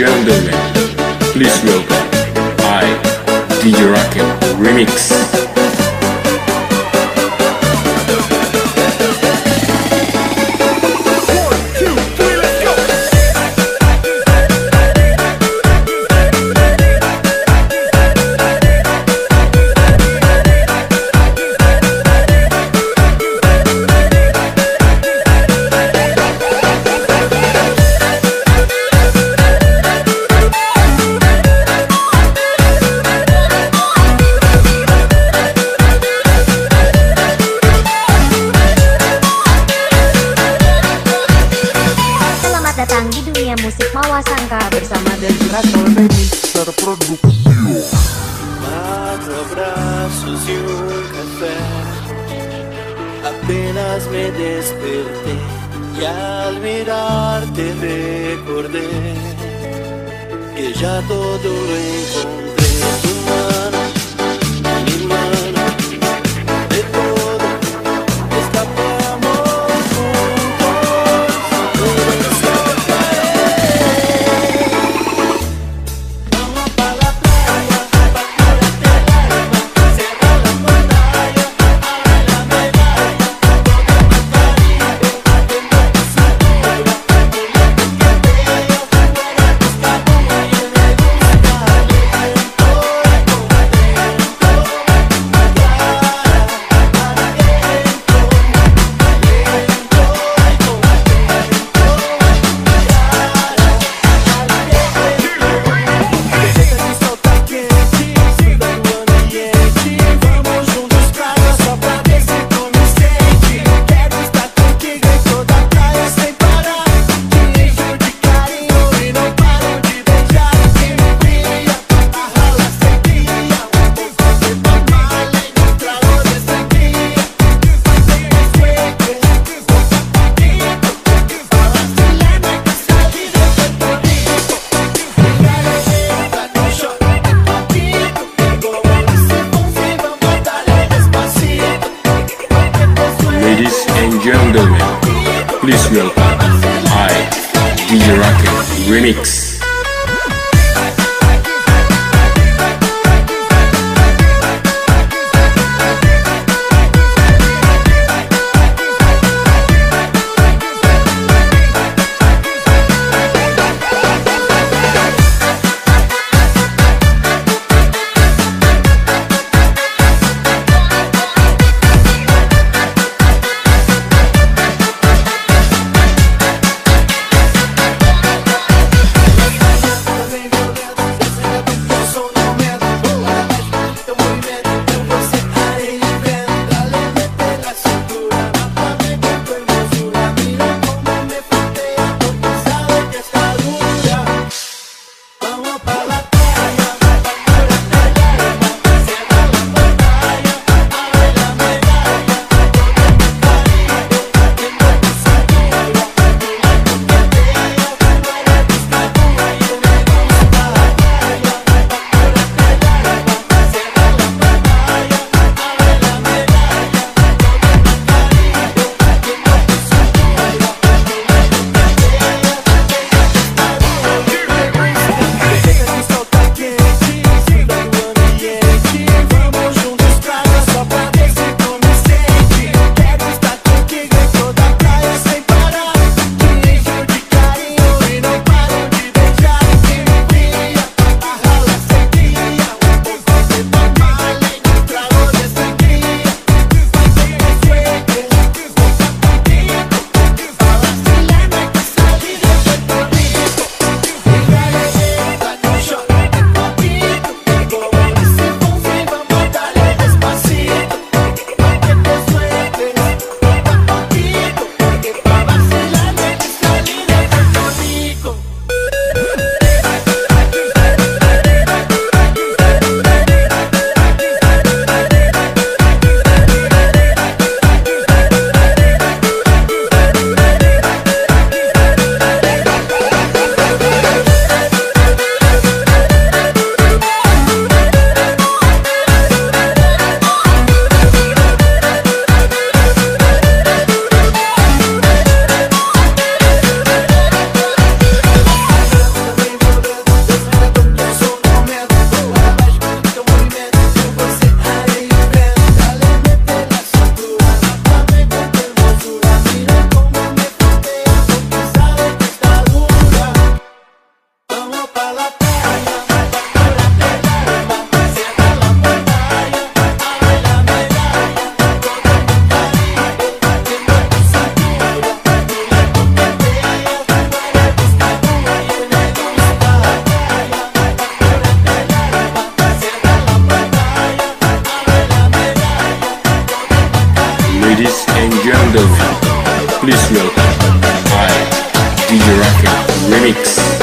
gentlemen, please welcome I, DJ Racket Remix. Terproduksi Cuatro abrazos y un café. Apenas me desperté y al mirarte recordé que ya todo lo encontré. Welcome I, DJ Racket Remix. ladies and gentlemen, please welcome my DJ Rocket Remix.